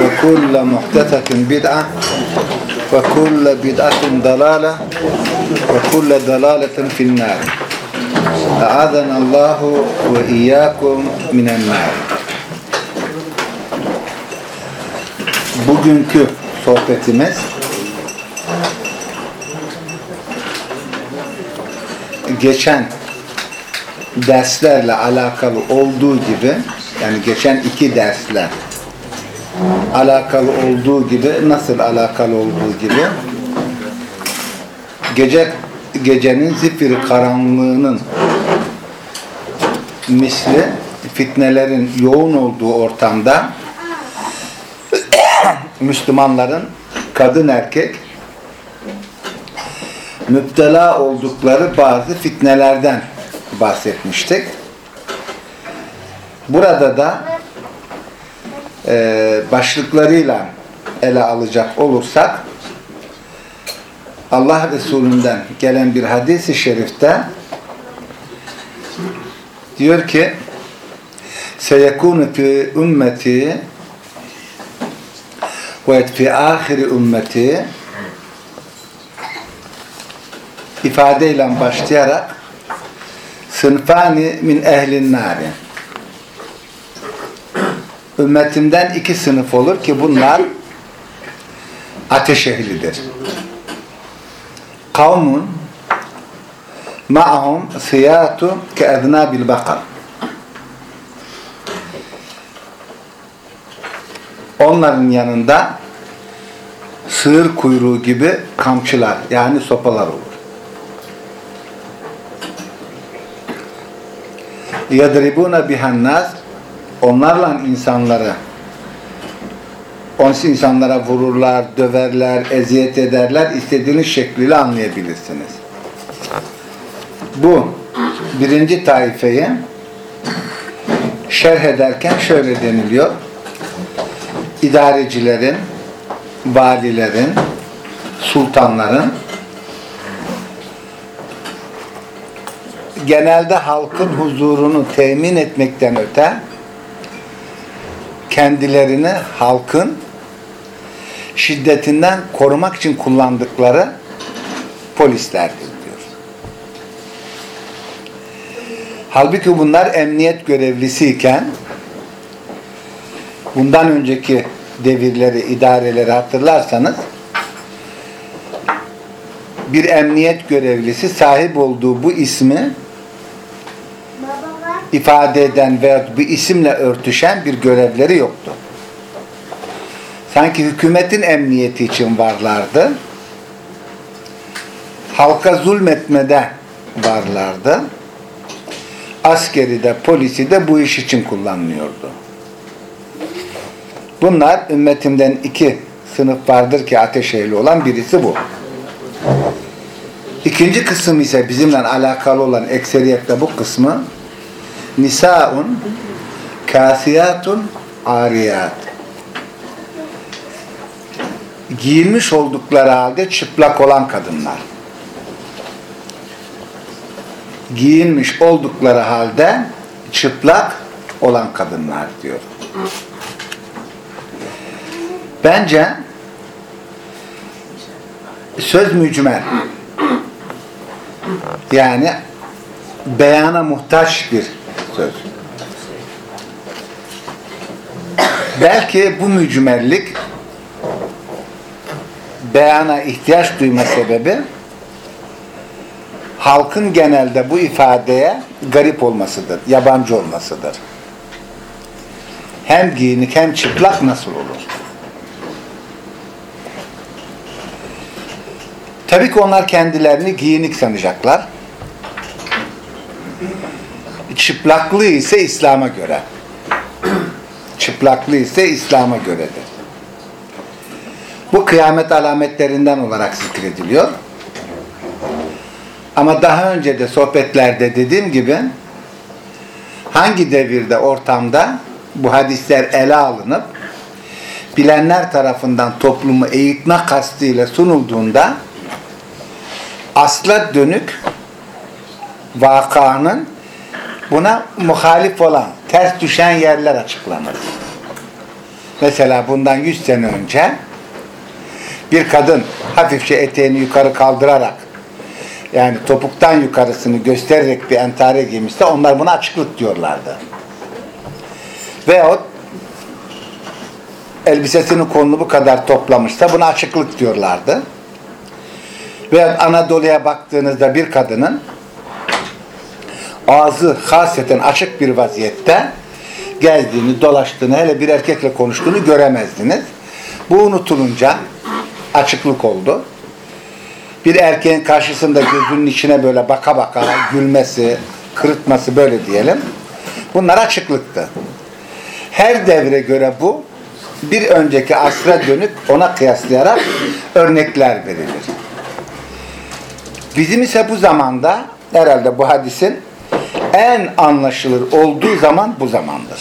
وكل محدثة بدعة وكل بدعة ضلالة وكل ضلالة في النار أعاذنا الله وإياكم من النار Bugünkü sohbetimiz geçen derslerle alakalı olduğu gibi yani geçen iki dersler alakalı olduğu gibi nasıl alakalı olduğu gibi gece gecenin zifiri karanlığının misli fitnelerin yoğun olduğu ortamda Müslümanların kadın erkek müptela oldukları bazı fitnelerden bahsetmiştik. Burada da e, başlıklarıyla ele alacak olursak Allah Resulü'nden gelen bir hadis-i şerifte diyor ki seyekûnü fi ümmeti ve fi ahiri ümmeti ifadeyle başlayarak sınfani min ehlin nari ümmetimden iki sınıf olur ki bunlar ateş ehlidir. Kavmun ma'hum siyatu ke'eznabil bakar. Onların yanında sığır kuyruğu gibi kamçılar yani sopalar olur. yadribuna bihannas onlarla insanları onun insanlara vururlar, döverler, eziyet ederler. istediğiniz şekliyle anlayabilirsiniz. Bu birinci taifeyi şerh ederken şöyle deniliyor. İdarecilerin, valilerin, sultanların genelde halkın huzurunu temin etmekten öte kendilerini halkın şiddetinden korumak için kullandıkları polislerdir diyor. Halbuki bunlar emniyet görevlisiyken bundan önceki devirleri, idareleri hatırlarsanız bir emniyet görevlisi sahip olduğu bu ismi ifade eden veya bir isimle örtüşen bir görevleri yoktu. Sanki hükümetin emniyeti için varlardı. Halka zulmetmede varlardı. Askeri de polisi de bu iş için kullanılıyordu. Bunlar ümmetimden iki sınıf vardır ki ateş ehli olan birisi bu. İkinci kısım ise bizimle alakalı olan ekseriyetle bu kısmı nisaun kasiyatun ariyat. Giyinmiş oldukları halde çıplak olan kadınlar. Giyinmiş oldukları halde çıplak olan kadınlar diyor. Bence söz mücmel yani beyana muhtaç bir söz. Belki bu mücmellik beyana ihtiyaç duyma sebebi halkın genelde bu ifadeye garip olmasıdır, yabancı olmasıdır. Hem giyinik hem çıplak nasıl olur? Tabii ki onlar kendilerini giyinik sanacaklar çıplaklığı ise İslam'a göre. Çıplaklığı ise İslam'a göredir. Bu kıyamet alametlerinden olarak zikrediliyor. Ama daha önce de sohbetlerde dediğim gibi hangi devirde, ortamda bu hadisler ele alınıp bilenler tarafından toplumu eğitme kastıyla sunulduğunda asla dönük vakanın buna muhalif olan, ters düşen yerler açıklanır. Mesela bundan 100 sene önce bir kadın hafifçe eteğini yukarı kaldırarak yani topuktan yukarısını göstererek bir entare giymişse onlar buna açıklık diyorlardı. Veyahut elbisesinin kolunu bu kadar toplamışsa buna açıklık diyorlardı. Veya Anadolu'ya baktığınızda bir kadının ağzı haseten açık bir vaziyette geldiğini, dolaştığını, hele bir erkekle konuştuğunu göremezdiniz. Bu unutulunca açıklık oldu. Bir erkeğin karşısında gözünün içine böyle baka baka gülmesi, kırıtması böyle diyelim. Bunlar açıklıktı. Her devre göre bu bir önceki asra dönük ona kıyaslayarak örnekler verilir. Bizim ise bu zamanda herhalde bu hadisin en anlaşılır olduğu zaman bu zamandır.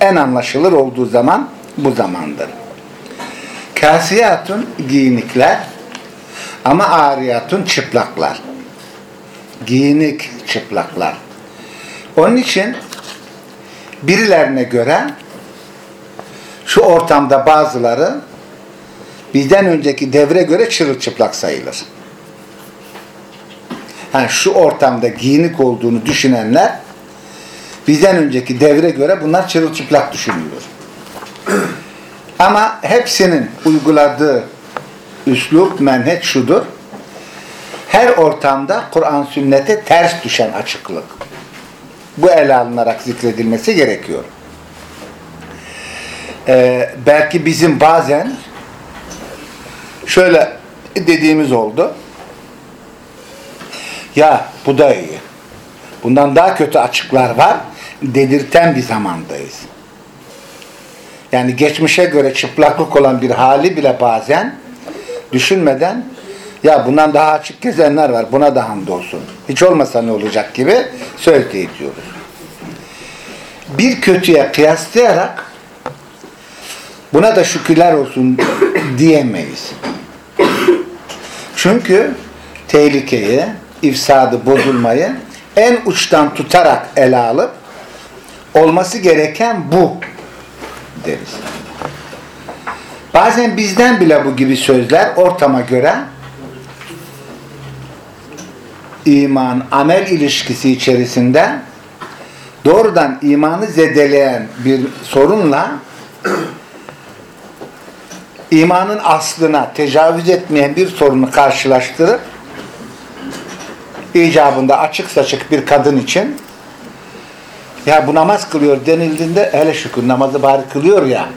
En anlaşılır olduğu zaman bu zamandır. Kasiyatun giyinikler ama ariyatun çıplaklar. Giyinik çıplaklar. Onun için birilerine göre şu ortamda bazıları bizden önceki devre göre çırılçıplak sayılır. Yani şu ortamda giyinik olduğunu düşünenler bizden önceki devre göre bunlar çırılçıplak düşünüyor. Ama hepsinin uyguladığı üslup, menheç şudur. Her ortamda Kur'an sünnete ters düşen açıklık. Bu ele alınarak zikredilmesi gerekiyor. Ee, belki bizim bazen şöyle dediğimiz oldu. Ya bu da iyi. Bundan daha kötü açıklar var. Dedirten bir zamandayız. Yani geçmişe göre çıplaklık olan bir hali bile bazen düşünmeden ya bundan daha açık gezenler var. Buna da hamdolsun. Hiç olmasa ne olacak gibi söz ediyoruz. Bir kötüye kıyaslayarak buna da şükürler olsun diyemeyiz. Çünkü tehlikeyi, ifsadı, bozulmayı en uçtan tutarak ele alıp olması gereken bu deriz. Bazen bizden bile bu gibi sözler ortama göre iman, amel ilişkisi içerisinde doğrudan imanı zedeleyen bir sorunla imanın aslına tecavüz etmeyen bir sorunu karşılaştırıp icabında açık saçık bir kadın için ya bu namaz kılıyor denildiğinde hele şükür namazı bari kılıyor ya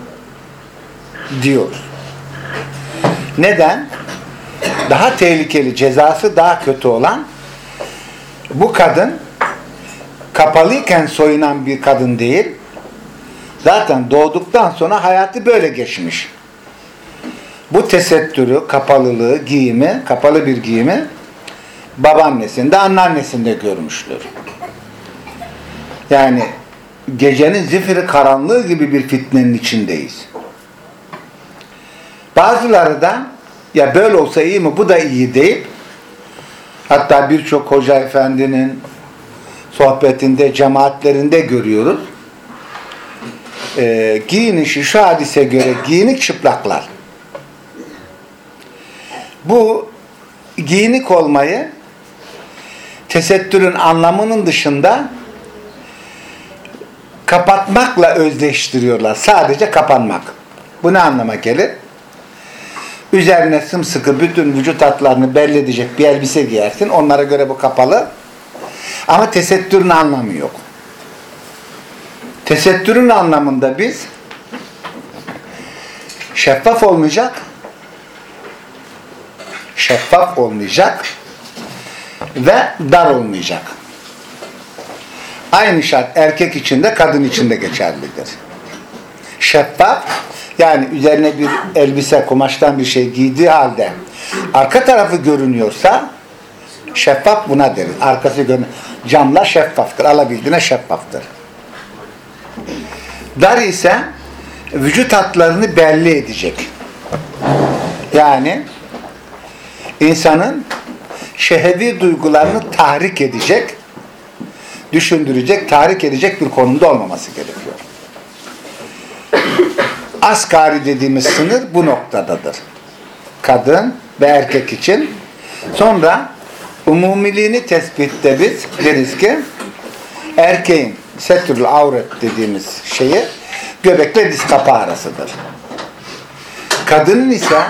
diyor. Neden? Daha tehlikeli, cezası daha kötü olan bu kadın kapalıyken soyunan bir kadın değil. Zaten doğduktan sonra hayatı böyle geçmiş. Bu tesettürü, kapalılığı, giyimi, kapalı bir giyimi babaannesinde, anneannesinde görmüştür. Yani gecenin zifiri karanlığı gibi bir fitnenin içindeyiz. Bazıları da ya böyle olsa iyi mi bu da iyi deyip hatta birçok hoca efendinin sohbetinde, cemaatlerinde görüyoruz. Ee, giyinişi şu hadise göre giyinik çıplaklar. Bu giyinik olmayı tesettürün anlamının dışında kapatmakla özleştiriyorlar. Sadece kapanmak. Bu ne anlama gelir? Üzerine sımsıkı bütün vücut hatlarını belli edecek bir elbise giyersin. Onlara göre bu kapalı. Ama tesettürün anlamı yok. Tesettürün anlamında biz şeffaf olmayacak şeffaf olmayacak ve dar olmayacak. Aynı şart erkek için de kadın için de geçerlidir. Şeffaf Yani üzerine bir elbise, kumaştan bir şey giydiği halde arka tarafı görünüyorsa şeffaf buna deriz. Arkası. Camla şeffaftır. Alabildiğine şeffaftır. Dar ise vücut hatlarını belli edecek. Yani insanın şehevi duygularını tahrik edecek, düşündürecek, tahrik edecek bir konumda olmaması gerekiyor. Asgari dediğimiz sınır bu noktadadır. Kadın ve erkek için. Sonra umumiliğini tespitte biz deriz ki erkeğin setrül avret dediğimiz şeyi göbekle diz kapağı arasıdır. Kadının ise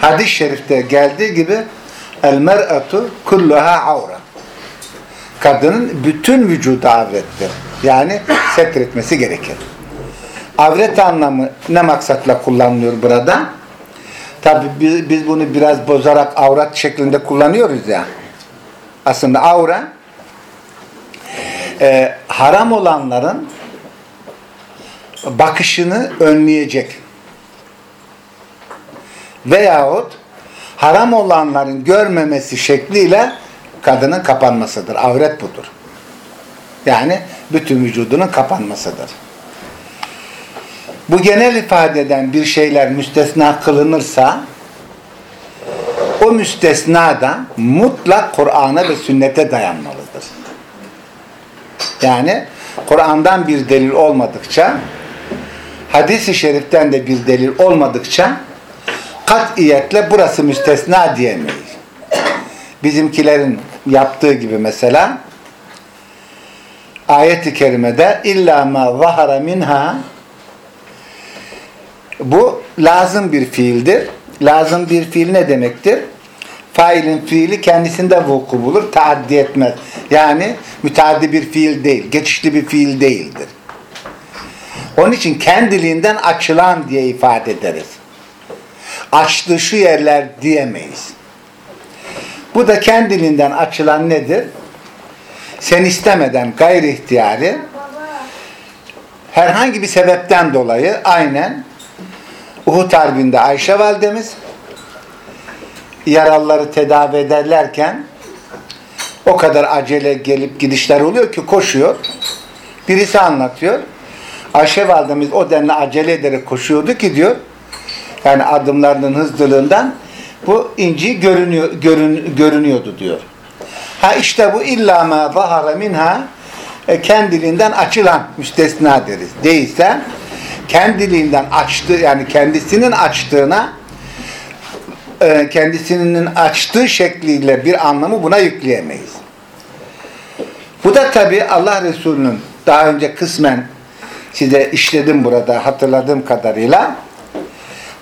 hadis-i şerifte geldiği gibi el mer'atu kulluha avra. Kadının bütün vücudu avrettir. Yani setretmesi gerekir. Avret anlamı ne maksatla kullanılıyor burada? Tabi biz, biz bunu biraz bozarak avrat şeklinde kullanıyoruz ya. Aslında avra e, haram olanların bakışını önleyecek. Veyahut haram olanların görmemesi şekliyle kadının kapanmasıdır. Avret budur. Yani bütün vücudunun kapanmasıdır. Bu genel ifadeden bir şeyler müstesna kılınırsa o müstesna da mutlak Kur'an'a ve sünnete dayanmalıdır. Yani Kur'an'dan bir delil olmadıkça hadis-i şeriften de bir delil olmadıkça katiyetle burası müstesna diyemeyiz. Bizimkilerin yaptığı gibi mesela ayet-i kerimede illa ma zahara minha bu lazım bir fiildir. Lazım bir fiil ne demektir? Failin fiili kendisinde vuku bulur, taaddi etmez. Yani müteaddi bir fiil değil, geçişli bir fiil değildir. Onun için kendiliğinden açılan diye ifade ederiz. Açtığı şu yerler diyemeyiz. Bu da kendiliğinden açılan nedir? Sen istemeden gayri ihtiyari herhangi bir sebepten dolayı aynen Uhud Harbi'nde Ayşe validemiz yaralıları tedavi ederlerken o kadar acele gelip gidişler oluyor ki koşuyor. Birisi anlatıyor. Ayşe validemiz o denli acele ederek koşuyordu ki diyor yani adımlarının hızlılığından bu inci görünüyor, görün, görünüyordu diyor. Ha işte bu illa ma zahara minha e, kendiliğinden açılan müstesna deriz. Değilse kendiliğinden açtığı yani kendisinin açtığına e, kendisinin açtığı şekliyle bir anlamı buna yükleyemeyiz. Bu da tabi Allah Resulü'nün daha önce kısmen size işledim burada hatırladığım kadarıyla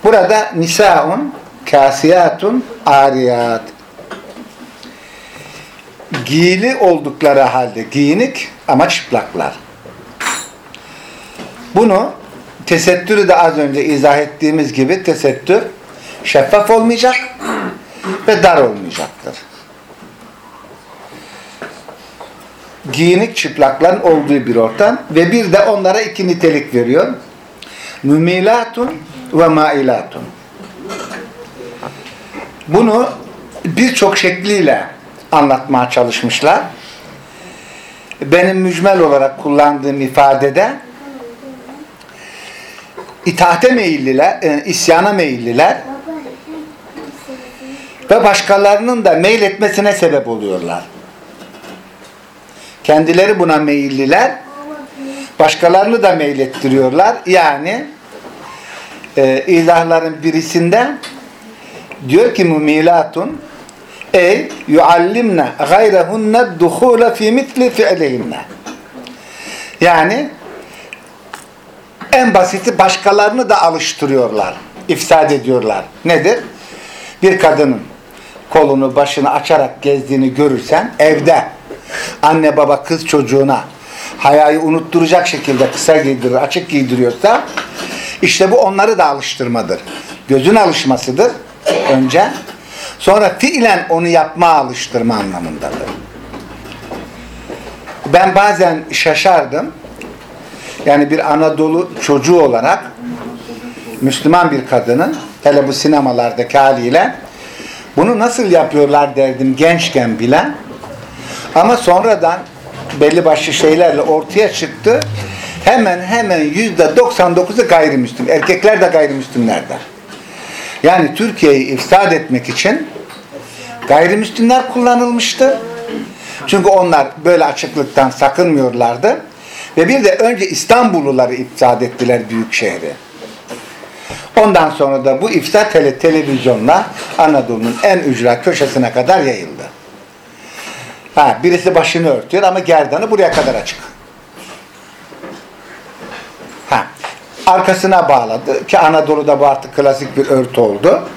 burada nisaun kasiyatun ariyat giyili oldukları halde giyinik ama çıplaklar. Bunu tesettürü de az önce izah ettiğimiz gibi tesettür şeffaf olmayacak ve dar olmayacaktır. Giyinik çıplakların olduğu bir ortam ve bir de onlara iki nitelik veriyor. Mümilatun ve mailatun. Bunu birçok şekliyle anlatmaya çalışmışlar. Benim mücmel olarak kullandığım ifadede itaate meyilliler, e, isyana meyilliler ve başkalarının da meyletmesine sebep oluyorlar. Kendileri buna meyilliler, başkalarını da meylettiriyorlar. Yani e, ilahların birisinde diyor ki mümilatun ey yuallimne gayrehunne duhule fi mitli fi'lihinne yani en basiti başkalarını da alıştırıyorlar. ifsad ediyorlar. Nedir? Bir kadının kolunu başını açarak gezdiğini görürsen evde anne baba kız çocuğuna hayayı unutturacak şekilde kısa giydirir, açık giydiriyorsa işte bu onları da alıştırmadır. Gözün alışmasıdır önce. Sonra fiilen onu yapma alıştırma anlamındadır. Ben bazen şaşardım. Yani bir Anadolu çocuğu olarak Müslüman bir kadının hele bu sinemalardaki haliyle bunu nasıl yapıyorlar derdim gençken bile ama sonradan belli başlı şeylerle ortaya çıktı. Hemen hemen yüzde 99'u gayrimüslim. Erkekler de gayrimüslimlerden. Yani Türkiye'yi ifsad etmek için gayrimüslimler kullanılmıştı. Çünkü onlar böyle açıklıktan sakınmıyorlardı. Ve bir de önce İstanbulluları ifsad ettiler büyük şehri. Ondan sonra da bu ifsad tele televizyonla Anadolu'nun en ücra köşesine kadar yayıldı. Ha, birisi başını örtüyor ama gerdanı buraya kadar açık. Ha, arkasına bağladı ki Anadolu'da bu artık klasik bir örtü oldu.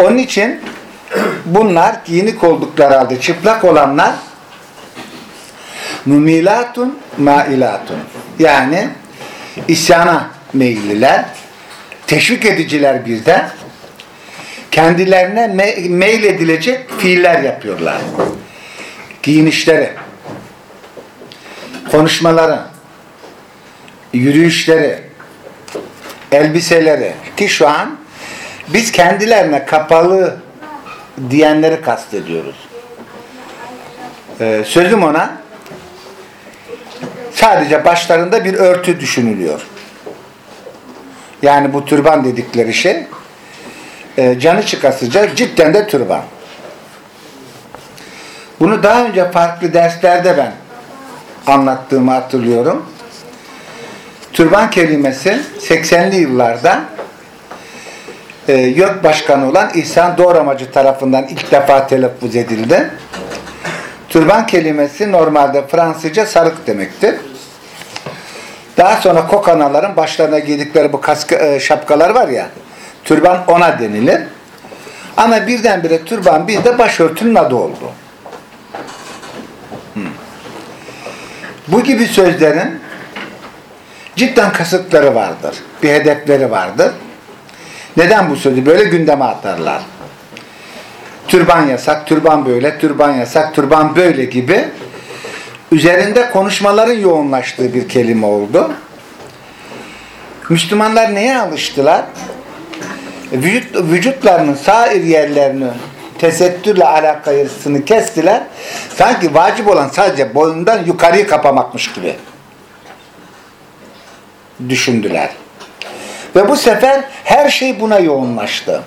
Onun için bunlar giyinik oldukları halde çıplak olanlar mumilatun mailatun yani isyana meyilliler teşvik ediciler bir de kendilerine me meyil edilecek fiiller yapıyorlar giyinişleri konuşmaları yürüyüşleri elbiseleri ki şu an biz kendilerine kapalı diyenleri kastediyoruz. Ee, sözüm ona sadece başlarında bir örtü düşünülüyor. Yani bu türban dedikleri şey e, canı çıkasıca cidden de türban. Bunu daha önce farklı derslerde ben anlattığımı hatırlıyorum. Türban kelimesi 80'li yıllarda e, YÖK Başkanı olan İhsan Doğramacı tarafından ilk defa telaffuz edildi. Türban kelimesi normalde Fransızca sarık demektir. Daha sonra kokanaların başlarına giydikleri bu kaskı, e, şapkalar var ya, türban ona denilir. Ama birdenbire türban bizde başörtünün adı oldu. Hmm. Bu gibi sözlerin cidden kasıtları vardır. Bir hedefleri vardır. Neden bu sözü böyle gündeme atarlar? Türban yasak, türban böyle, türban yasak, türban böyle gibi üzerinde konuşmaların yoğunlaştığı bir kelime oldu. Müslümanlar neye alıştılar? Vücut, vücutlarının sair yerlerini tesettürle alakasını kestiler. Sanki vacip olan sadece boyundan yukarıyı kapamakmış gibi düşündüler. Ve bu sefer her şey buna yoğunlaştı.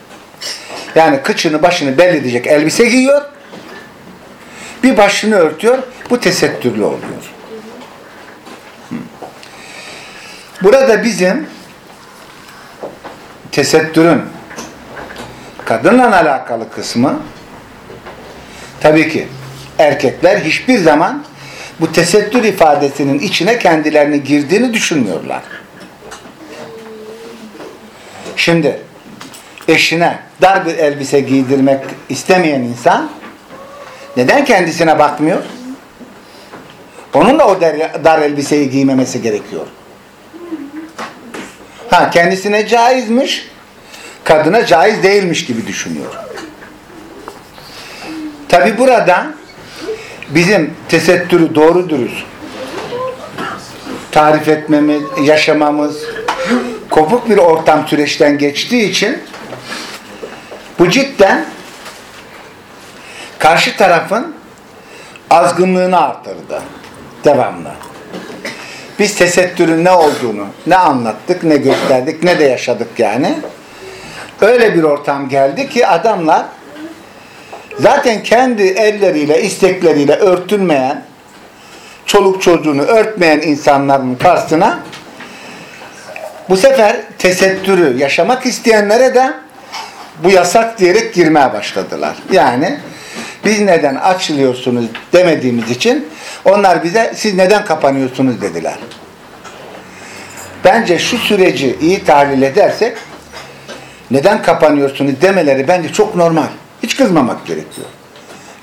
Yani kıçını başını belli edecek elbise giyiyor. Bir başını örtüyor. Bu tesettürlü oluyor. Burada bizim tesettürün kadınla alakalı kısmı tabii ki erkekler hiçbir zaman bu tesettür ifadesinin içine kendilerini girdiğini düşünmüyorlar. Şimdi eşine dar bir elbise giydirmek istemeyen insan neden kendisine bakmıyor? Onun da o dar, elbiseyi giymemesi gerekiyor. Ha kendisine caizmiş, kadına caiz değilmiş gibi düşünüyor. Tabi burada bizim tesettürü doğru dürüst tarif etmemiz, yaşamamız kopuk bir ortam süreçten geçtiği için bu cidden karşı tarafın azgınlığını arttırdı. Devamlı. Biz tesettürün ne olduğunu ne anlattık, ne gösterdik, ne de yaşadık yani. Öyle bir ortam geldi ki adamlar zaten kendi elleriyle, istekleriyle örtülmeyen, çoluk çocuğunu örtmeyen insanların karşısına bu sefer tesettürü yaşamak isteyenlere de bu yasak diyerek girmeye başladılar. Yani biz neden açılıyorsunuz demediğimiz için onlar bize siz neden kapanıyorsunuz dediler. Bence şu süreci iyi tahlil edersek neden kapanıyorsunuz demeleri bence çok normal. Hiç kızmamak gerekiyor.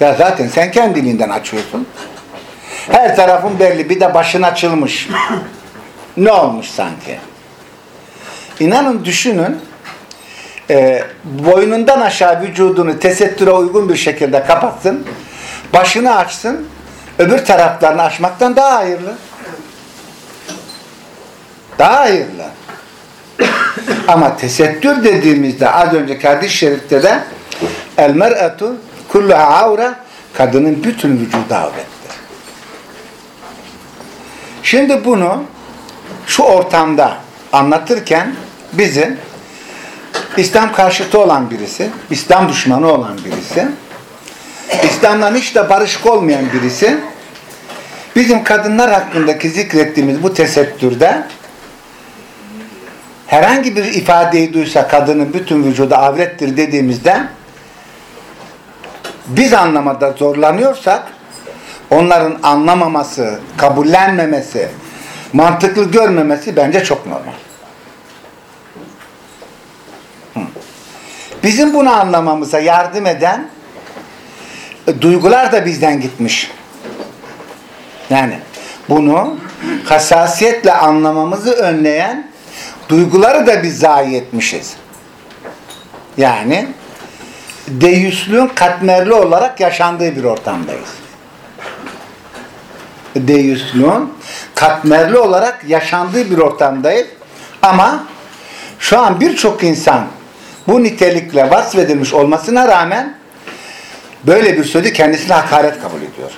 Ya zaten sen kendiliğinden açıyorsun. Her tarafın belli bir de başın açılmış. ne olmuş sanki? İnanın düşünün e, boynundan aşağı vücudunu tesettüre uygun bir şekilde kapatsın. Başını açsın. Öbür taraflarını açmaktan daha hayırlı. Daha hayırlı. Ama tesettür dediğimizde az önce hadis-i şerifte de el mer'atu kulluha avra kadının bütün vücudu avrettir. Şimdi bunu şu ortamda anlatırken bizi İslam karşıtı olan birisi, İslam düşmanı olan birisi, İslam'dan hiç de barışık olmayan birisi bizim kadınlar hakkındaki zikrettiğimiz bu tesettürde herhangi bir ifadeyi duysa kadının bütün vücudu avrettir dediğimizde biz anlamada zorlanıyorsak onların anlamaması, kabullenmemesi, mantıklı görmemesi bence çok normal. Bizim bunu anlamamıza yardım eden e, duygular da bizden gitmiş. Yani bunu hassasiyetle anlamamızı önleyen duyguları da biz zayi etmişiz. Yani deyüslüğün katmerli olarak yaşandığı bir ortamdayız. Deyüslüğün katmerli olarak yaşandığı bir ortamdayız. Ama şu an birçok insan bu nitelikle vasfedilmiş olmasına rağmen böyle bir sözü kendisine hakaret kabul ediyor.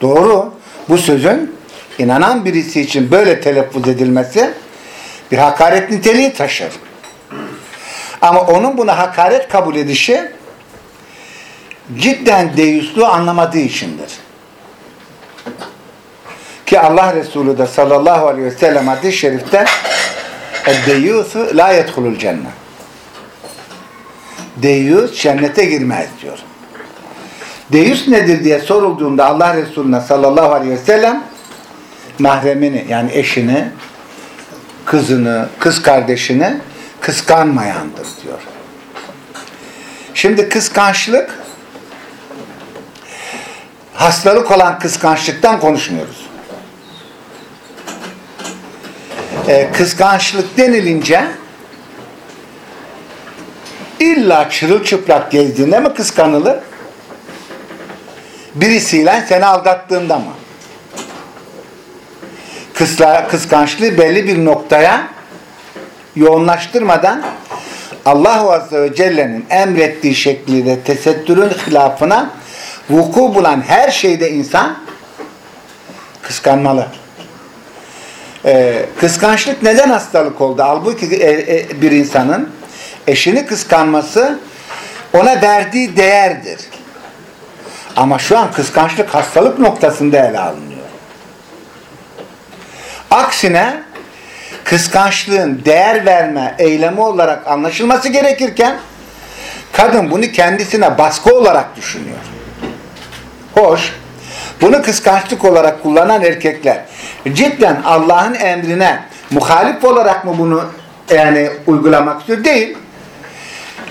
Doğru. Bu sözün inanan birisi için böyle telaffuz edilmesi bir hakaret niteliği taşır. Ama onun buna hakaret kabul edişi cidden deyüslü anlamadığı içindir. Ki Allah Resulü de sallallahu aleyhi ve sellem hadis-i şerifte اَدَّيُّثُ la يَدْخُلُ cennet. Deyyus cennete girmez diyor. Deyyus nedir diye sorulduğunda Allah Resulüne sallallahu aleyhi ve sellem mahremini yani eşini, kızını, kız kardeşini kıskanmayandır diyor. Şimdi kıskançlık hastalık olan kıskançlıktan konuşmuyoruz. Ee, kıskançlık denilince illa çırılçıplak gezdiğinde mi kıskanılır? Birisiyle seni aldattığında mı? Kısla, kıskançlığı belli bir noktaya yoğunlaştırmadan Allahu Azze ve Celle'nin emrettiği şekliyle tesettürün hilafına vuku bulan her şeyde insan kıskanmalı. Ee, kıskançlık neden hastalık oldu? Halbuki e, e, bir insanın eşini kıskanması ona verdiği değerdir. Ama şu an kıskançlık hastalık noktasında ele alınıyor. Aksine kıskançlığın değer verme eylemi olarak anlaşılması gerekirken kadın bunu kendisine baskı olarak düşünüyor. Hoş, bunu kıskançlık olarak kullanan erkekler cidden Allah'ın emrine muhalif olarak mı bunu yani uygulamak istiyor? Değil.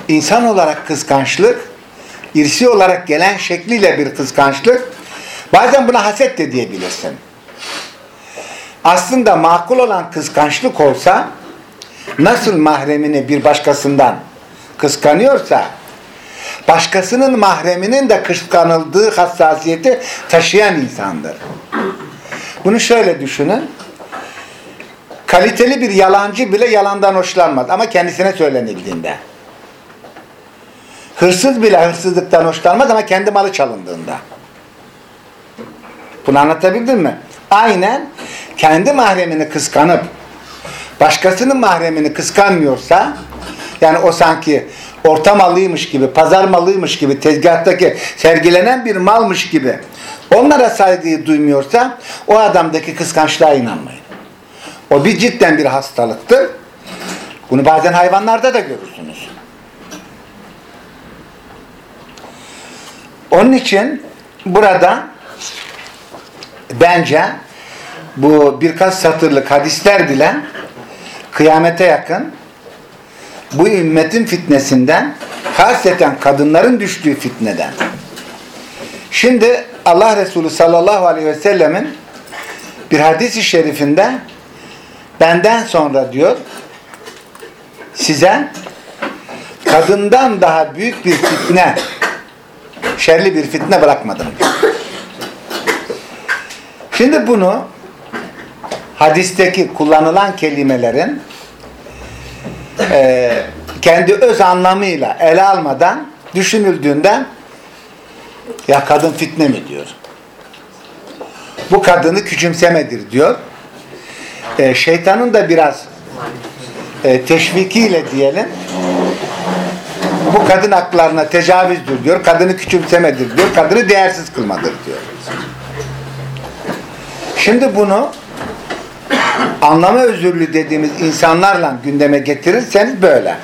İnsan olarak kıskançlık, irsi olarak gelen şekliyle bir kıskançlık, bazen buna haset de diyebilirsin. Aslında makul olan kıskançlık olsa, nasıl mahremini bir başkasından kıskanıyorsa, başkasının mahreminin de kıskanıldığı hassasiyeti taşıyan insandır. Bunu şöyle düşünün. Kaliteli bir yalancı bile yalandan hoşlanmaz ama kendisine söylenildiğinde. Hırsız bile hırsızlıktan hoşlanmaz ama kendi malı çalındığında. Bunu anlatabildim mi? Aynen kendi mahremini kıskanıp başkasının mahremini kıskanmıyorsa yani o sanki orta malıymış gibi, pazar malıymış gibi, tezgahtaki sergilenen bir malmış gibi onlara saygıyı duymuyorsa o adamdaki kıskançlığa inanmayın. O bir cidden bir hastalıktır. Bunu bazen hayvanlarda da görürsünüz. Onun için burada bence bu birkaç satırlık hadisler bile kıyamete yakın bu ümmetin fitnesinden hasreten kadınların düştüğü fitneden şimdi Allah Resulü sallallahu aleyhi ve sellemin bir hadis-i şerifinde benden sonra diyor size kadından daha büyük bir fitne şerli bir fitne bırakmadım. Şimdi bunu hadisteki kullanılan kelimelerin e, kendi öz anlamıyla ele almadan düşünüldüğünde ya kadın fitne mi diyor. Bu kadını küçümsemedir diyor. E, şeytanın da biraz e, teşvikiyle diyelim bu kadın haklarına tecavüzdür diyor. Kadını küçümsemedir diyor. Kadını değersiz kılmadır diyor. Şimdi bunu anlama özürlü dediğimiz insanlarla gündeme getirirseniz böyle.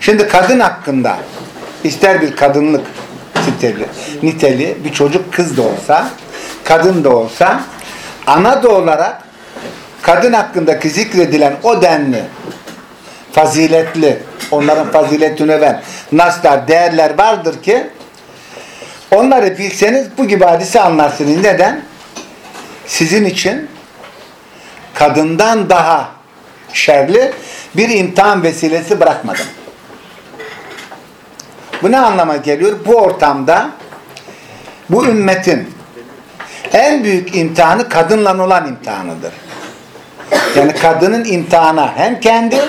Şimdi kadın hakkında ister bir kadınlık niteli, bir çocuk kız da olsa kadın da olsa ana da olarak kadın hakkındaki zikredilen o denli faziletli onların faziletine ver naslar, değerler vardır ki onları bilseniz bu gibi hadise anlarsınız. Neden? Sizin için kadından daha şerli bir imtihan vesilesi bırakmadım. Bu ne anlama geliyor? Bu ortamda bu ümmetin en büyük imtihanı kadınla olan imtihanıdır. Yani kadının imtihana hem kendi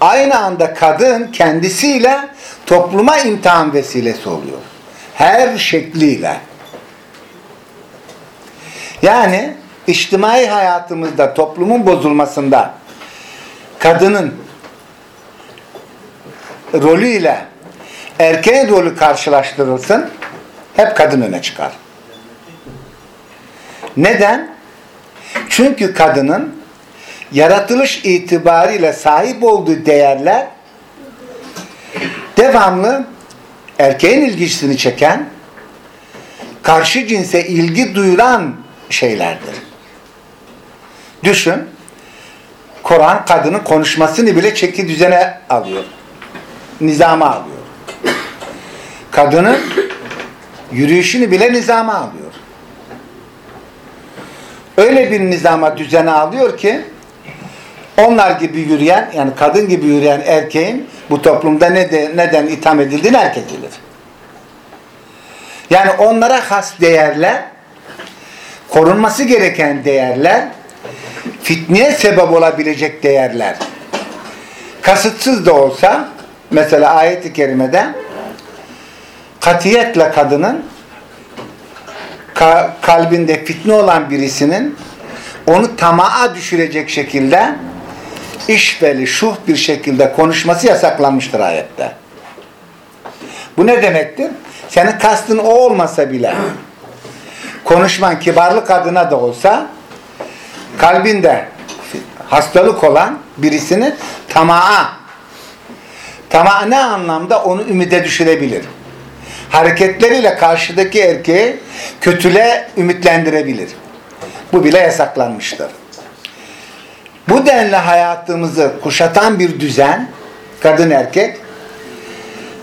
aynı anda kadın kendisiyle topluma imtihan vesilesi oluyor. Her şekliyle. Yani içtimai hayatımızda toplumun bozulmasında kadının rolüyle erkeğin rolü karşılaştırılsın hep kadın öne çıkar. Neden? Çünkü kadının yaratılış itibariyle sahip olduğu değerler devamlı erkeğin ilgisini çeken karşı cinse ilgi duyuran şeylerdir. Düşün Kur'an kadının konuşmasını bile çeki düzene alıyor. Nizama alıyor. Kadının yürüyüşünü bile nizama alıyor. Öyle bir nizama düzene alıyor ki onlar gibi yürüyen yani kadın gibi yürüyen erkeğin bu toplumda ne de, neden itham edildiğini herkes bilir. Yani onlara has değerler korunması gereken değerler fitneye sebep olabilecek değerler kasıtsız da olsa mesela ayet-i kerimede katiyetle kadının ka kalbinde fitne olan birisinin onu tamağa düşürecek şekilde işveli, şuh bir şekilde konuşması yasaklanmıştır ayette. Bu ne demektir? Senin kastın o olmasa bile konuşman kibarlık adına da olsa kalbinde hastalık olan birisini tamağa tamağa ne anlamda onu ümide düşürebilir. Hareketleriyle karşıdaki erkeği kötüle ümitlendirebilir. Bu bile yasaklanmıştır. Bu denli hayatımızı kuşatan bir düzen, kadın erkek,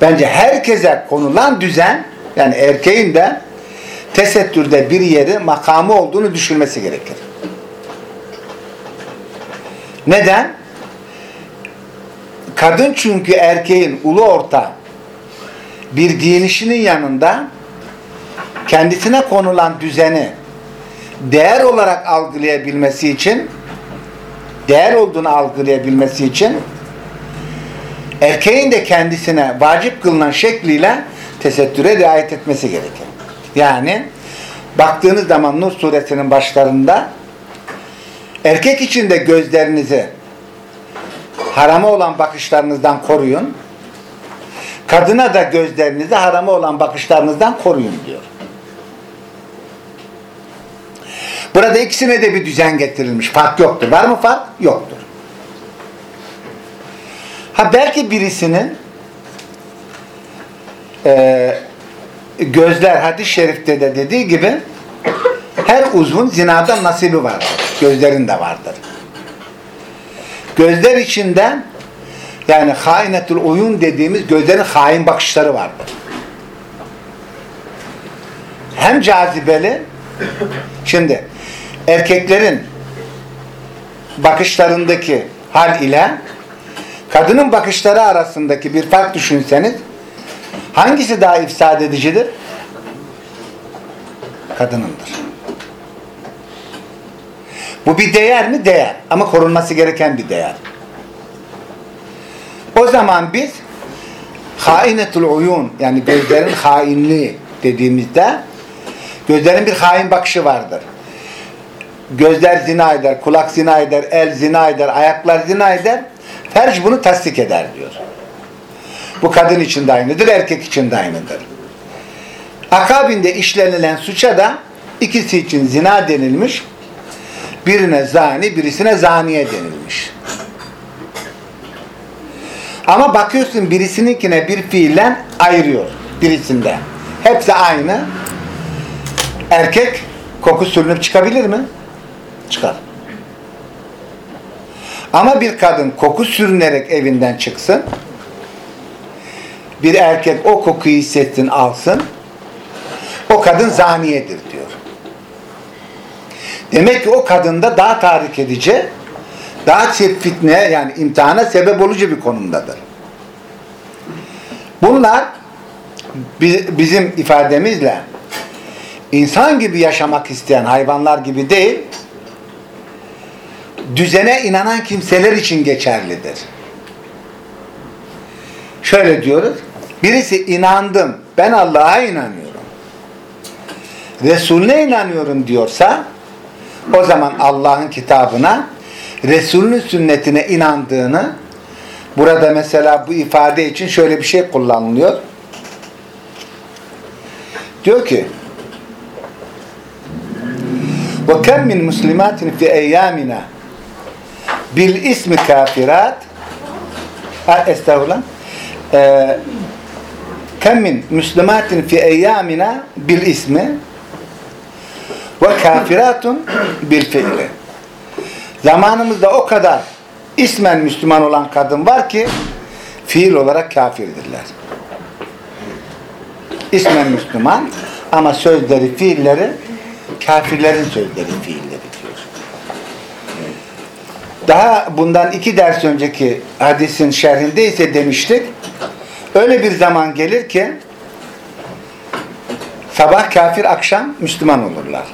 bence herkese konulan düzen, yani erkeğin de tesettürde bir yeri, makamı olduğunu düşünmesi gerekir. Neden? Kadın çünkü erkeğin ulu orta bir giyinişinin yanında kendisine konulan düzeni değer olarak algılayabilmesi için değer olduğunu algılayabilmesi için erkeğin de kendisine vacip kılınan şekliyle tesettüre riayet etmesi gerekir. Yani baktığınız zaman Nur suresinin başlarında erkek için de gözlerinizi harama olan bakışlarınızdan koruyun. Kadına da gözlerinizi harama olan bakışlarınızdan koruyun diyor. Burada ikisine de bir düzen getirilmiş. Fark yoktur. Var mı fark? Yoktur. Ha belki birisinin e, gözler hadis-i şerifte de dediği gibi her uzvun zinadan nasibi vardır. Gözlerin de vardır. Gözler içinde yani hainetül oyun dediğimiz gözlerin hain bakışları vardır. Hem cazibeli şimdi erkeklerin bakışlarındaki hal ile kadının bakışları arasındaki bir fark düşünseniz hangisi daha ifsad edicidir? Kadınındır. Bu bir değer mi? Değer. Ama korunması gereken bir değer. O zaman biz hainetul uyun yani gözlerin hainliği dediğimizde gözlerin bir hain bakışı vardır. Gözler zina eder, kulak zina eder, el zina eder, ayaklar zina eder. Ferç bunu tasdik eder diyor. Bu kadın için de aynıdır, erkek için de aynıdır. Akabinde işlenilen suça da ikisi için zina denilmiş. Birine zani, birisine zaniye denilmiş. Ama bakıyorsun birisininkine bir fiilen ayırıyor birisinde. Hepsi aynı. Erkek koku sürünüp çıkabilir mi? Çıkar. Ama bir kadın koku sürünerek evinden çıksın. Bir erkek o kokuyu hissetsin alsın. O kadın zaniyedir. Demek ki o kadında daha tahrik edici, daha fitne yani imtihana sebep olucu bir konumdadır. Bunlar bizim ifademizle insan gibi yaşamak isteyen hayvanlar gibi değil, düzene inanan kimseler için geçerlidir. Şöyle diyoruz, birisi inandım, ben Allah'a inanıyorum. Resulüne inanıyorum diyorsa, o zaman Allah'ın kitabına, Resulünün sünnetine inandığını, burada mesela bu ifade için şöyle bir şey kullanılıyor. Diyor ki, وَكَمْ مِنْ مُسْلِمَاتٍ فِي اَيَّامِنَا بِالْاِسْمِ كَافِرَاتٍ Estağfurullah. كَمْ مِنْ مُسْلِمَاتٍ فِي اَيَّامِنَا بِالْاِسْمِ ve kafiratun bil fiili. Zamanımızda o kadar ismen Müslüman olan kadın var ki fiil olarak kafirdirler. İsmen Müslüman ama sözleri, fiilleri kafirlerin sözleri, fiilleri diyor. Daha bundan iki ders önceki hadisin şerhinde ise demiştik öyle bir zaman gelir ki sabah kafir, akşam Müslüman olurlar.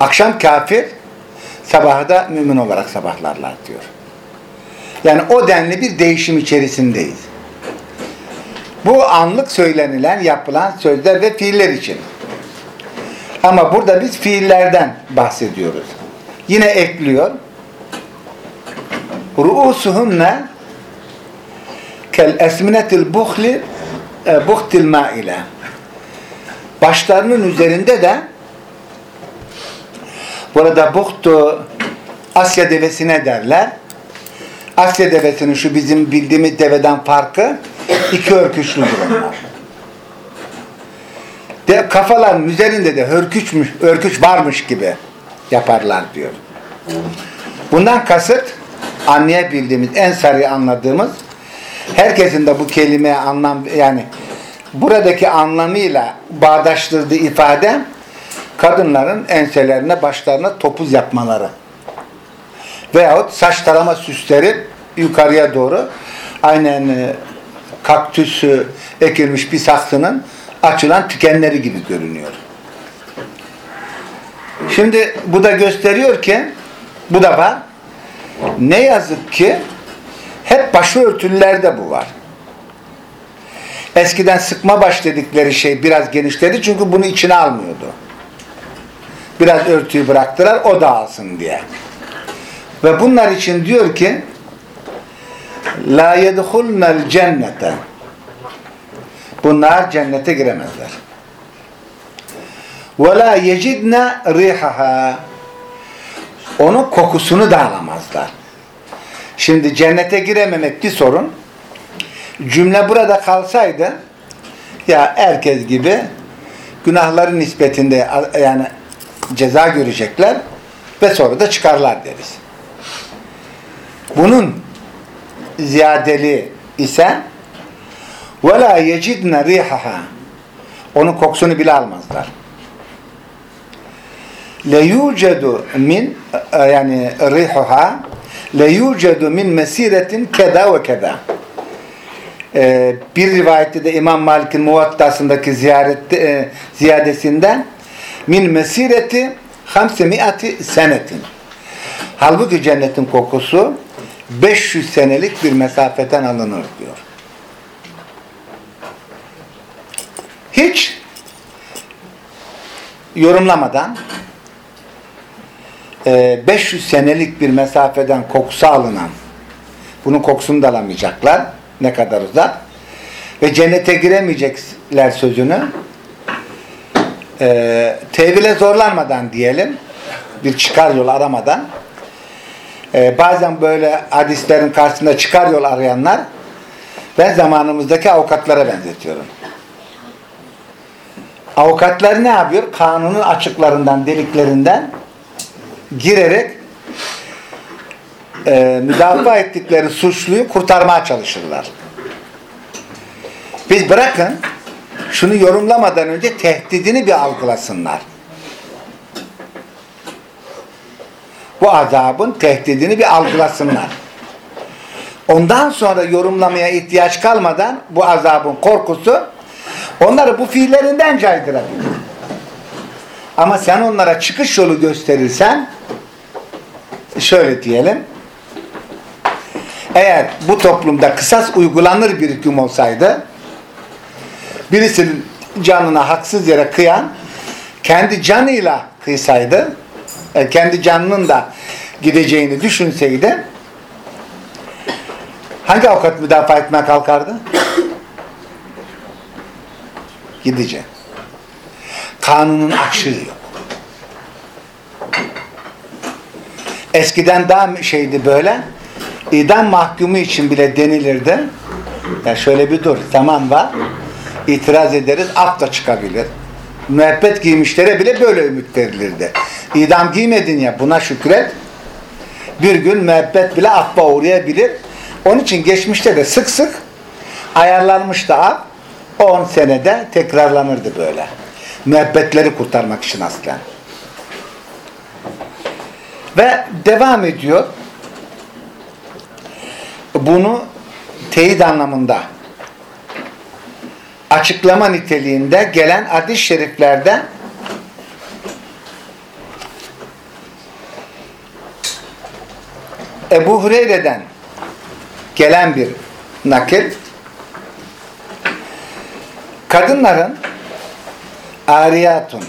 Akşam kafir, sabahı da mümin olarak sabahlarlar diyor. Yani o denli bir değişim içerisindeyiz. Bu anlık söylenilen, yapılan sözler ve fiiller için. Ama burada biz fiillerden bahsediyoruz. Yine ekliyor. Ru'usuhunne kel esminetil buhli e, buhtil maile. Başlarının üzerinde de Burada buhtu Asya devesine derler. Asya devesinin şu bizim bildiğimiz deveden farkı iki örküçlüdür onlar. De, kafaların üzerinde de hörküçmüş, örküç varmış gibi yaparlar diyor. Bundan kasıt anlayabildiğimiz, en sarı anladığımız herkesin de bu kelimeye anlam yani buradaki anlamıyla bağdaştırdığı ifade kadınların enselerine, başlarına topuz yapmaları. Veyahut saç tarama süsleri yukarıya doğru aynen e, kaktüsü ekilmiş bir saksının açılan tükenleri gibi görünüyor. Şimdi bu da gösteriyor ki bu da var. Ne yazık ki hep başörtülerde bu var. Eskiden sıkma baş dedikleri şey biraz genişledi çünkü bunu içine almıyordu. Biraz örtüyü bıraktılar o da alsın diye. Ve bunlar için diyor ki La yedhulnel cennete Bunlar cennete giremezler. Ve la yecidne rihaha Onun kokusunu da alamazlar. Şimdi cennete girememek bir sorun. Cümle burada kalsaydı ya herkes gibi günahların nispetinde yani ceza görecekler ve sonra da çıkarlar deriz. Bunun ziyadeli ise وَلَا يَجِدْنَ رِيحَهَا Onun kokusunu bile almazlar. لَيُوجَدُ min yani rihuha لَيُوجَدُ min mesiretin keda ve keda ee, bir rivayette de İmam Malik'in muvattasındaki ziyarette, e, ziyadesinden min mesireti hamsemiati senetin. Halbuki cennetin kokusu 500 senelik bir mesafeden alınır diyor. Hiç yorumlamadan 500 senelik bir mesafeden kokusu alınan bunun kokusunu da alamayacaklar ne kadar uzak ve cennete giremeyecekler sözünü e, tevhile zorlanmadan diyelim bir çıkar yol aramadan e, bazen böyle hadislerin karşısında çıkar yol arayanlar ben zamanımızdaki avukatlara benzetiyorum. Avukatlar ne yapıyor? Kanunun açıklarından, deliklerinden girerek e, müdafaa ettikleri suçluyu kurtarmaya çalışırlar. Biz bırakın şunu yorumlamadan önce tehdidini bir algılasınlar. Bu azabın tehdidini bir algılasınlar. Ondan sonra yorumlamaya ihtiyaç kalmadan bu azabın korkusu onları bu fiillerinden caydırabilir. Ama sen onlara çıkış yolu gösterirsen şöyle diyelim eğer bu toplumda kısas uygulanır bir hüküm olsaydı birisinin canına haksız yere kıyan kendi canıyla kıysaydı e, kendi canının da gideceğini düşünseydi hangi avukat müdafaa etmeye kalkardı? Gidecek. Kanunun açığı yok. Eskiden daha şeydi böyle idam mahkumu için bile denilirdi. Ya şöyle bir dur, zaman var. İtiraz ederiz, af da çıkabilir. Müebbet giymişlere bile böyle ümit verilirdi. İdam giymedin ya buna şükret. Bir gün müebbet bile affa uğrayabilir. Onun için geçmişte de sık sık ayarlanmıştı af. 10 senede tekrarlanırdı böyle. Müebbetleri kurtarmak için aslen. Ve devam ediyor. Bunu teyit anlamında açıklama niteliğinde gelen hadis-i şeriflerde Ebu Hureyre'den gelen bir nakil. Kadınların ariyatun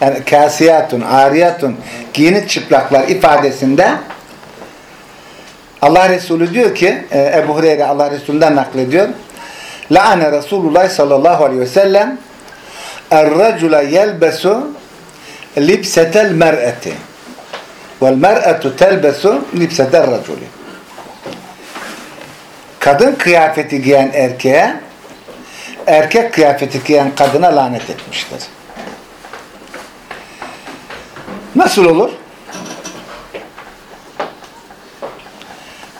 yani kasiyatun, ariyatun giyinik çıplaklar ifadesinde Allah Resulü diyor ki e, Ebu Hureyre Allah Resulü'nden naklediyor La'ane Resulullah sallallahu aleyhi ve sellem Er-racula yelbesu libsetel mer'eti vel mer'etu telbesu libsetel raculi Kadın kıyafeti giyen erkeğe erkek kıyafeti giyen kadına lanet etmiştir. Nasıl olur?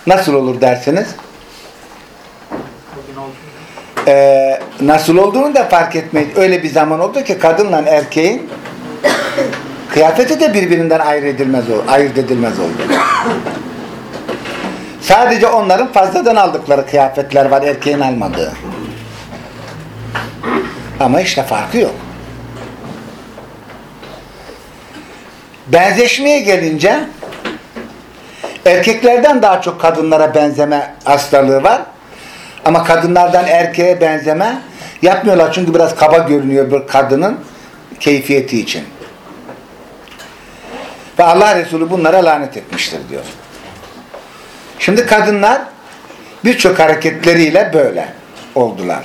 Nasıl olur dersiniz? Ee, nasıl olduğunu da fark etmeyin. Öyle bir zaman oldu ki kadınla erkeğin kıyafeti de birbirinden ayırt edilmez oldu. Ayırt edilmez oldu. Sadece onların fazladan aldıkları kıyafetler var erkeğin almadığı. Ama işte farkı yok. Benzeşmeye gelince erkeklerden daha çok kadınlara benzeme hastalığı var. Ama kadınlardan erkeğe benzeme yapmıyorlar çünkü biraz kaba görünüyor bir kadının keyfiyeti için. Ve Allah Resulü bunlara lanet etmiştir diyor. Şimdi kadınlar birçok hareketleriyle böyle oldular.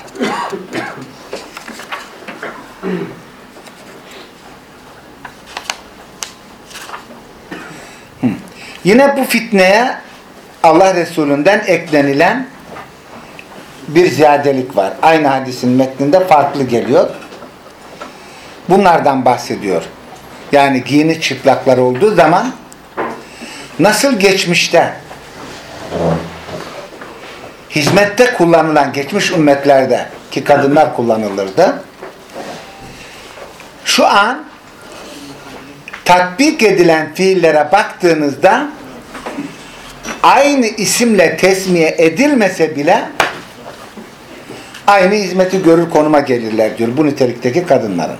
Yine bu fitneye Allah Resulü'nden eklenilen bir ziyadelik var. Aynı hadisin metninde farklı geliyor. Bunlardan bahsediyor. Yani giyini çıplaklar olduğu zaman nasıl geçmişte hizmette kullanılan geçmiş ümmetlerde ki kadınlar kullanılırdı. Şu an tatbik edilen fiillere baktığınızda aynı isimle tesmiye edilmese bile aynı hizmeti görür konuma gelirler diyor bu nitelikteki kadınların.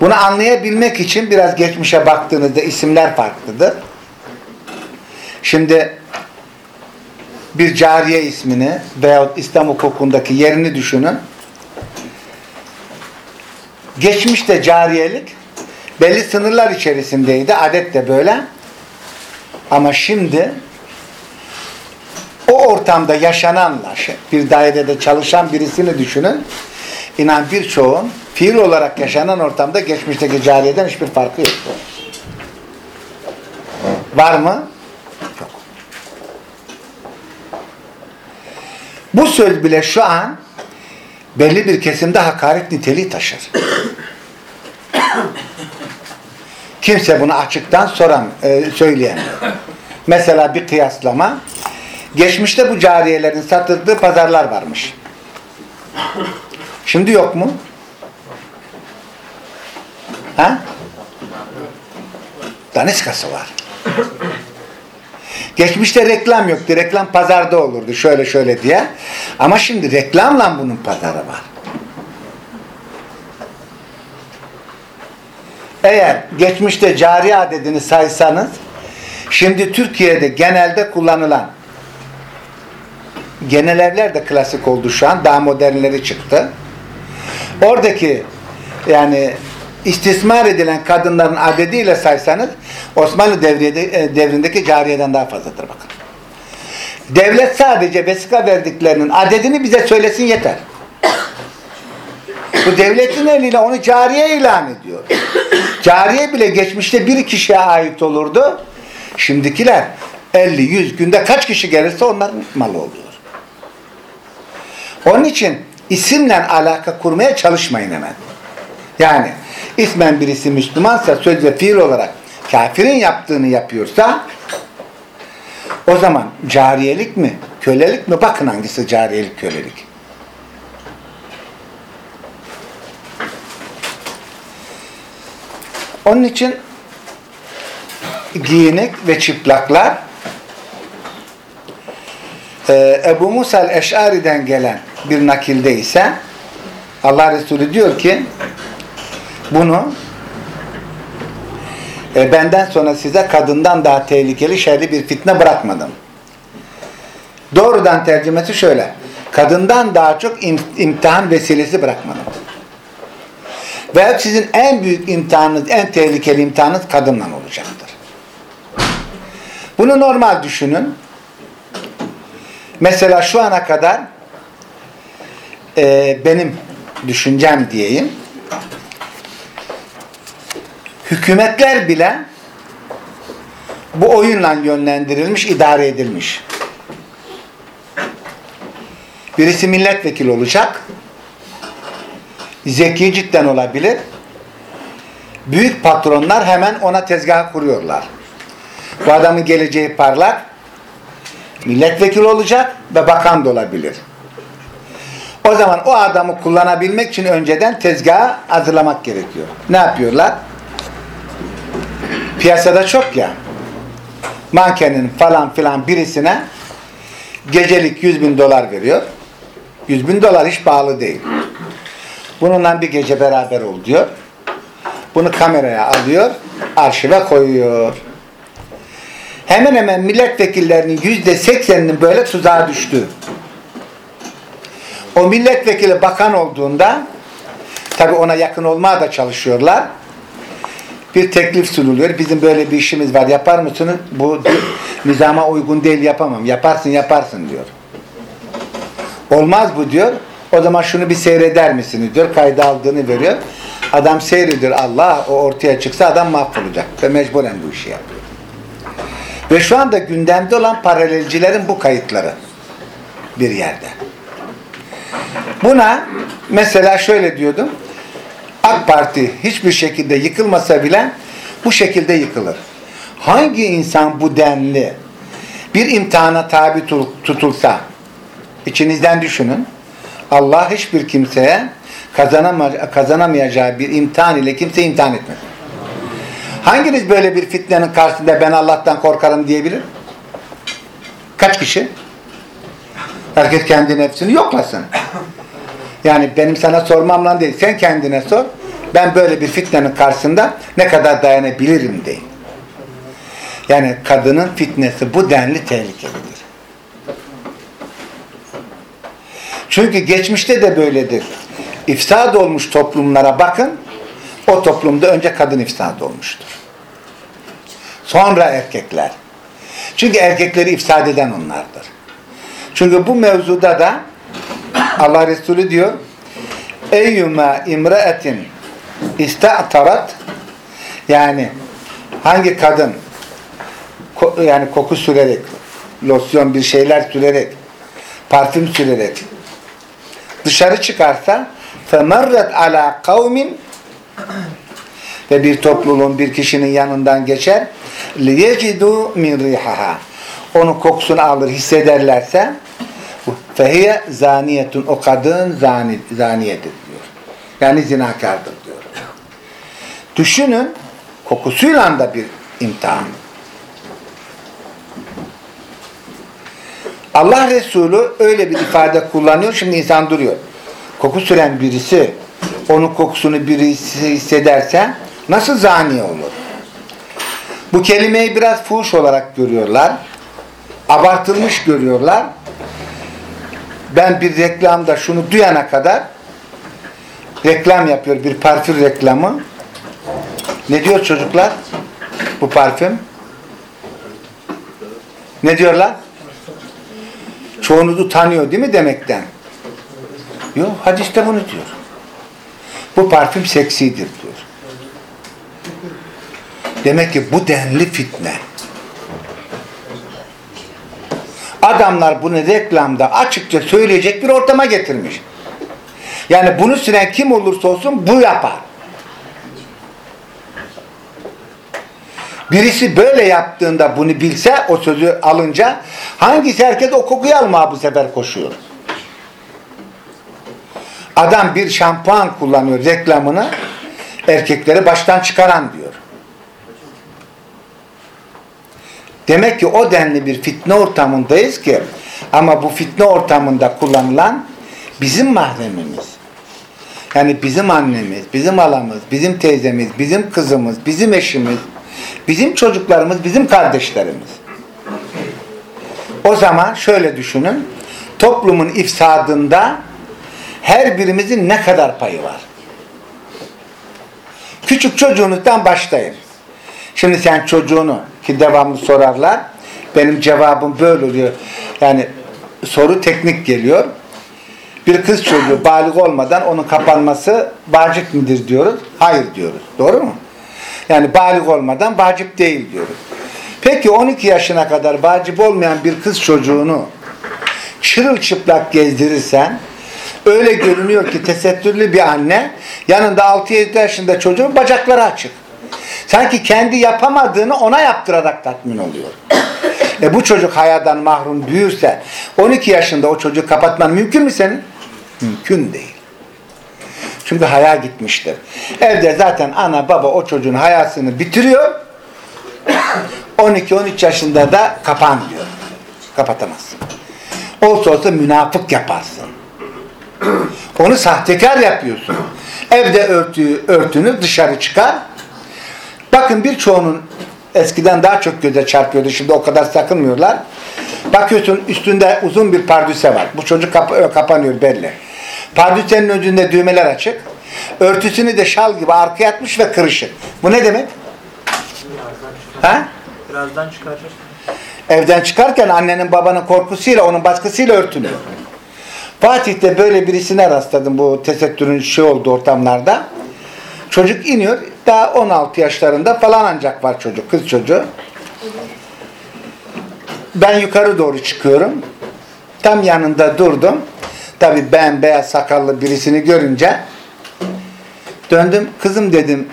Bunu anlayabilmek için biraz geçmişe baktığınızda isimler farklıdır. Şimdi bir cariye ismini veyahut İslam hukukundaki yerini düşünün. Geçmişte cariyelik belli sınırlar içerisindeydi. Adet de böyle. Ama şimdi o ortamda yaşananla bir dairede çalışan birisini düşünün. İnan birçoğun fiil olarak yaşanan ortamda geçmişteki cariyeden hiçbir farkı yok. Var mı? Yok. Bu söz bile şu an belli bir kesimde hakaret niteliği taşır. Kimse bunu açıktan soran, e, söyleyemiyor. Mesela bir kıyaslama. Geçmişte bu cariyelerin satıldığı pazarlar varmış. Şimdi yok mu? Ha? Daniskası var. Geçmişte reklam yoktu. Reklam pazarda olurdu. Şöyle şöyle diye. Ama şimdi reklamla bunun pazarı var. Eğer geçmişte cari adedini saysanız şimdi Türkiye'de genelde kullanılan genel evler de klasik oldu şu an. Daha modernleri çıktı. Oradaki yani istismar edilen kadınların adediyle saysanız Osmanlı devriyede, devrindeki cariyeden daha fazladır bakın. Devlet sadece vesika verdiklerinin adedini bize söylesin yeter. Bu devletin eliyle onu cariye ilan ediyor. Cariye bile geçmişte bir kişiye ait olurdu. Şimdikiler 50-100 günde kaç kişi gelirse onların malı oluyor. Onun için isimle alaka kurmaya çalışmayın hemen. Yani ismen birisi Müslümansa söz ve fiil olarak kafirin yaptığını yapıyorsa o zaman cariyelik mi? Kölelik mi? Bakın hangisi cariyelik kölelik. Onun için giyinik ve çıplaklar e, Ebu Musa el-Eş'ari'den gelen bir nakilde ise Allah Resulü diyor ki bunu e, benden sonra size kadından daha tehlikeli şerli bir fitne bırakmadım. Doğrudan tercümesi şöyle. Kadından daha çok im imtihan vesilesi bırakmadım. Ve sizin en büyük imtihanınız, en tehlikeli imtihanınız kadınla olacaktır. Bunu normal düşünün. Mesela şu ana kadar e, benim düşüncem diyeyim. Hükümetler bile bu oyunla yönlendirilmiş, idare edilmiş. Birisi milletvekili olacak. Zeki cidden olabilir. Büyük patronlar hemen ona tezgah kuruyorlar. Bu adamın geleceği parlak. Milletvekili olacak ve bakan da olabilir. O zaman o adamı kullanabilmek için önceden tezgahı hazırlamak gerekiyor. Ne yapıyorlar? Piyasada çok ya. Mankenin falan filan birisine gecelik 100 bin dolar veriyor. 100 bin dolar hiç pahalı değil. Bununla bir gece beraber ol diyor. Bunu kameraya alıyor, arşive koyuyor. Hemen hemen milletvekillerinin yüzde sekseninin böyle tuzağa düştü. O milletvekili bakan olduğunda tabi ona yakın olmaya da çalışıyorlar. Bir teklif sunuluyor. Bizim böyle bir işimiz var. Yapar mısınız? Bu nizama uygun değil yapamam. Yaparsın yaparsın diyor. Olmaz bu diyor. O zaman şunu bir seyreder misiniz diyor. Kayda aldığını veriyor. Adam seyrediyor. Allah o ortaya çıksa adam mahvolacak. Ve mecburen bu işi yapıyor. Ve şu anda gündemde olan paralelcilerin bu kayıtları bir yerde. Buna mesela şöyle diyordum. AK Parti hiçbir şekilde yıkılmasa bile bu şekilde yıkılır. Hangi insan bu denli bir imtihana tabi tutulsa içinizden düşünün. Allah hiçbir kimseye kazanamayacağı bir imtihan ile kimse imtihan etmez. Hanginiz böyle bir fitnenin karşısında ben Allah'tan korkarım diyebilir? Kaç kişi? Herkes kendi nefsini yoklasın. Yani benim sana sormamla değil. Sen kendine sor. Ben böyle bir fitnenin karşısında ne kadar dayanabilirim deyin. Yani kadının fitnesi bu denli tehlikelidir. Çünkü geçmişte de böyledir. İfsad olmuş toplumlara bakın. O toplumda önce kadın ifsad olmuştur. Sonra erkekler. Çünkü erkekleri ifsad eden onlardır. Çünkü bu mevzuda da Allah Resulü diyor Eyyuma imraetin ista'tarat. Yani hangi kadın yani koku sürerek losyon bir şeyler sürerek parfüm sürerek dışarı çıkarsa femerret ala kavmin ve bir topluluğun bir kişinin yanından geçer liyecidu min rihaha. Onun kokusunu alır hissederlerse fehiye zaniyetun o kadın zani, zaniyedir diyor. Yani zinakardır diyor. Düşünün kokusuyla da bir imtihan. Allah Resulü öyle bir ifade kullanıyor. Şimdi insan duruyor. Koku süren birisi onun kokusunu birisi hissederse nasıl zani olur? Bu kelimeyi biraz fuhuş olarak görüyorlar. Abartılmış görüyorlar. Ben bir reklamda şunu duyana kadar reklam yapıyor bir parfüm reklamı. Ne diyor çocuklar? Bu parfüm. Ne diyorlar? Çoğunuzu tanıyor değil mi demekten? Yok hadiste bunu diyor. Bu parfüm seksidir diyor. Demek ki bu denli fitne. Adamlar bunu reklamda açıkça söyleyecek bir ortama getirmiş. Yani bunu süren kim olursa olsun bu yapar. Birisi böyle yaptığında bunu bilse o sözü alınca hangisi herkes o kokuyu almaya bu sefer koşuyor. Adam bir şampuan kullanıyor reklamını erkekleri baştan çıkaran diyor. Demek ki o denli bir fitne ortamındayız ki ama bu fitne ortamında kullanılan bizim mahremimiz. Yani bizim annemiz, bizim alamız, bizim teyzemiz, bizim kızımız, bizim eşimiz, bizim çocuklarımız, bizim kardeşlerimiz. O zaman şöyle düşünün. Toplumun ifsadında her birimizin ne kadar payı var? Küçük çocuğunuzdan başlayın. Şimdi sen çocuğunu ki devamlı sorarlar. Benim cevabım böyle oluyor. Yani soru teknik geliyor. Bir kız çocuğu balik olmadan onun kapanması vacip midir diyoruz? Hayır diyoruz. Doğru mu? Yani balik olmadan vacip değil diyoruz. Peki 12 yaşına kadar vacip olmayan bir kız çocuğunu çırılçıplak gezdirirsen öyle görünüyor ki tesettürlü bir anne yanında 6-7 yaşında çocuğun bacakları açık. Sanki kendi yapamadığını ona yaptırarak tatmin oluyor. E bu çocuk hayadan mahrum büyürse 12 yaşında o çocuğu kapatman mümkün mü senin? Mümkün değil. Çünkü haya gitmiştir. Evde zaten ana baba o çocuğun hayasını bitiriyor. 12-13 yaşında da kapan diyor. Kapatamazsın. Olsa olsa münafık yaparsın. Onu sahtekar yapıyorsun. Evde örtüyü, örtünü dışarı çıkar. Bakın birçoğunun eskiden daha çok göze çarpıyordu. Şimdi o kadar sakınmıyorlar. Bakıyorsun üstünde uzun bir pardüse var. Bu çocuk kap kapanıyor belli. Pardüsenin önünde düğmeler açık. Örtüsünü de şal gibi arkaya atmış ve kırışık. Bu ne demek? Ha? Birazdan çıkarır. Evden çıkarken annenin babanın korkusuyla onun baskısıyla örtünüyor. Fatih'te böyle birisine rastladım bu tesettürün şey oldu ortamlarda. Çocuk iniyor. Daha 16 yaşlarında falan ancak var çocuk. Kız çocuğu. Ben yukarı doğru çıkıyorum. Tam yanında durdum. Tabi ben beyaz sakallı birisini görünce döndüm. Kızım dedim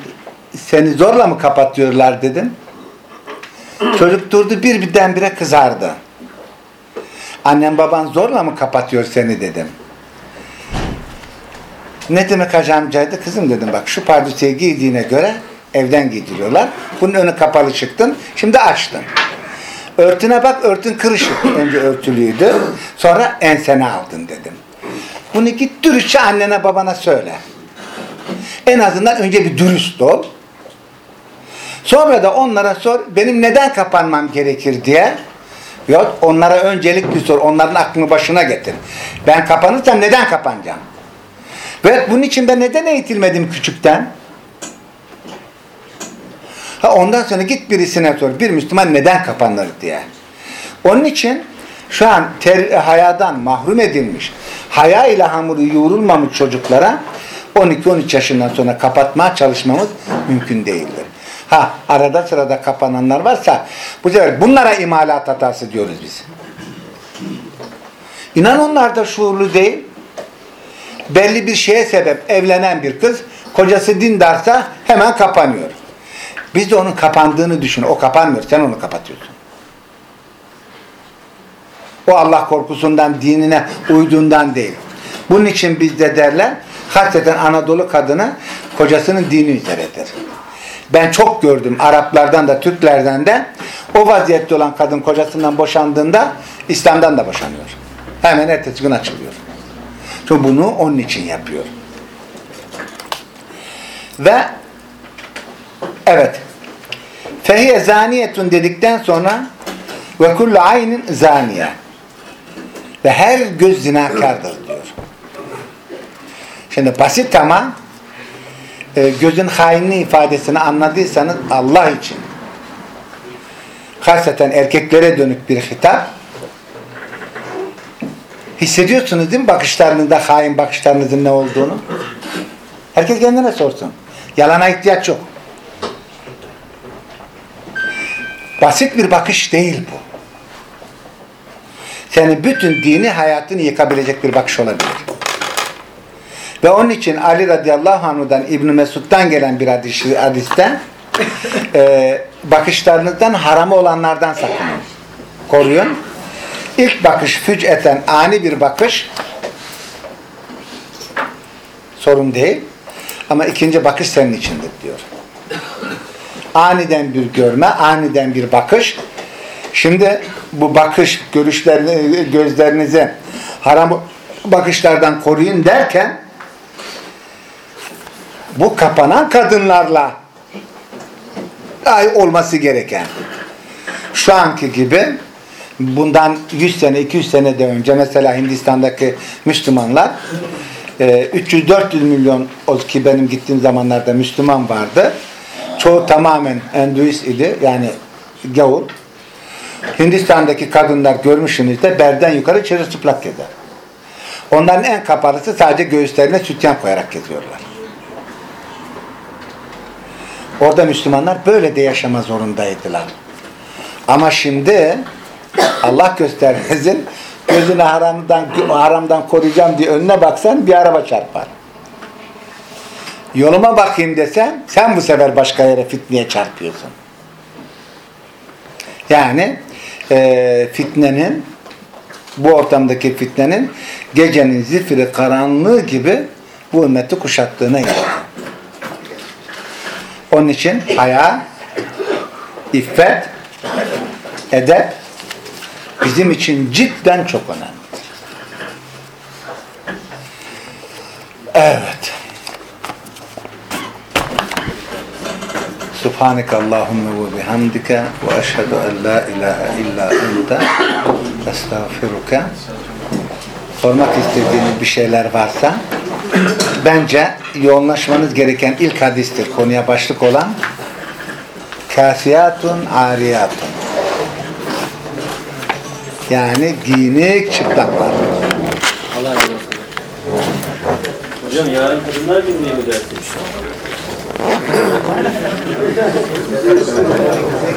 seni zorla mı kapatıyorlar dedim. Çocuk durdu bir birdenbire kızardı. Annem baban zorla mı kapatıyor seni dedim. Ne demek hacı amcaydı? Kızım dedim bak şu pardüseyi giydiğine göre evden giydiriyorlar. Bunun önü kapalı çıktın. Şimdi açtın. Örtüne bak örtün kırışık. Önce örtülüydü. Sonra ensene aldın dedim. Bunu git dürüstçe annene babana söyle. En azından önce bir dürüst ol. Sonra da onlara sor benim neden kapanmam gerekir diye. Yok onlara öncelikli sor. Onların aklını başına getir. Ben kapanırsam neden kapanacağım? Ve bunun için ben neden eğitilmedim küçükten? Ha ondan sonra git birisine sor. Bir Müslüman neden kapanır diye. Onun için şu an ter, hayadan mahrum edilmiş, haya ile hamuru yoğrulmamış çocuklara 12-13 yaşından sonra kapatmaya çalışmamız mümkün değildir. Ha arada sırada kapananlar varsa bu sefer bunlara imalat hatası diyoruz biz. İnan onlar da şuurlu değil. Belli bir şeye sebep evlenen bir kız kocası dindarsa hemen kapanıyor. Biz de onun kapandığını düşün. O kapanmıyor. Sen onu kapatıyorsun. O Allah korkusundan, dinine uyduğundan değil. Bunun için bizde derler, hasreten Anadolu kadını kocasının dini üzeredir. Ben çok gördüm Araplardan da Türklerden de o vaziyette olan kadın kocasından boşandığında İslam'dan da boşanıyor. Hemen ertesi gün açılıyor. Çünkü bunu onun için yapıyor. Ve evet fehiye zaniyetun dedikten sonra ve kullu aynin zaniye ve her göz zinakardır diyor. Şimdi basit ama e, gözün hainliği ifadesini anladıysanız Allah için hasreten erkeklere dönük bir hitap hissediyorsunuz değil mi bakışlarınızda hain bakışlarınızın ne olduğunu? Herkes kendine sorsun. Yalana ihtiyaç yok. Basit bir bakış değil bu. Senin bütün dini hayatını yıkabilecek bir bakış olabilir. Ve onun için Ali radıyallahu anhu'dan İbn Mesud'dan gelen bir hadis, hadiste e, bakışlarınızdan haramı olanlardan sakının. Koruyun. İlk bakış füc'eten ani bir bakış sorun değil. Ama ikinci bakış senin içindir diyor. Aniden bir görme, aniden bir bakış. Şimdi bu bakış, görüşlerini, gözlerinizi haram bakışlardan koruyun derken bu kapanan kadınlarla ay olması gereken şu anki gibi bundan 100 sene 200 sene de önce mesela Hindistan'daki Müslümanlar 300-400 milyon o ki benim gittiğim zamanlarda Müslüman vardı. Çoğu tamamen Endüist idi. Yani gavur. Hindistan'daki kadınlar görmüşsünüzde belden yukarı çırılçıplak gezer. Onların en kapalısı sadece göğüslerine sütyen koyarak geziyorlar. Orada Müslümanlar böyle de yaşama zorundaydılar. Ama şimdi Allah göstermesin gözünü haramdan, haramdan koruyacağım diye önüne baksan bir araba çarpar. Yoluma bakayım desen sen bu sefer başka yere fitneye çarpıyorsun. Yani e, fitnenin bu ortamdaki fitnenin gecenin zifiri karanlığı gibi bu ümmeti kuşattığına inanır. Onun için haya, iffet, edep bizim için cidden çok önemli. Evet. Subhaneke Allahümme ve bihamdike ve eşhedü en la ilahe illa ente estağfiruke sormak istediğiniz bir şeyler varsa bence yoğunlaşmanız gereken ilk hadistir konuya başlık olan kasiyatun ariyatun yani giyinik çıplaklar. Allah razı. Hocam yarın kadınlar gününe mi dersin?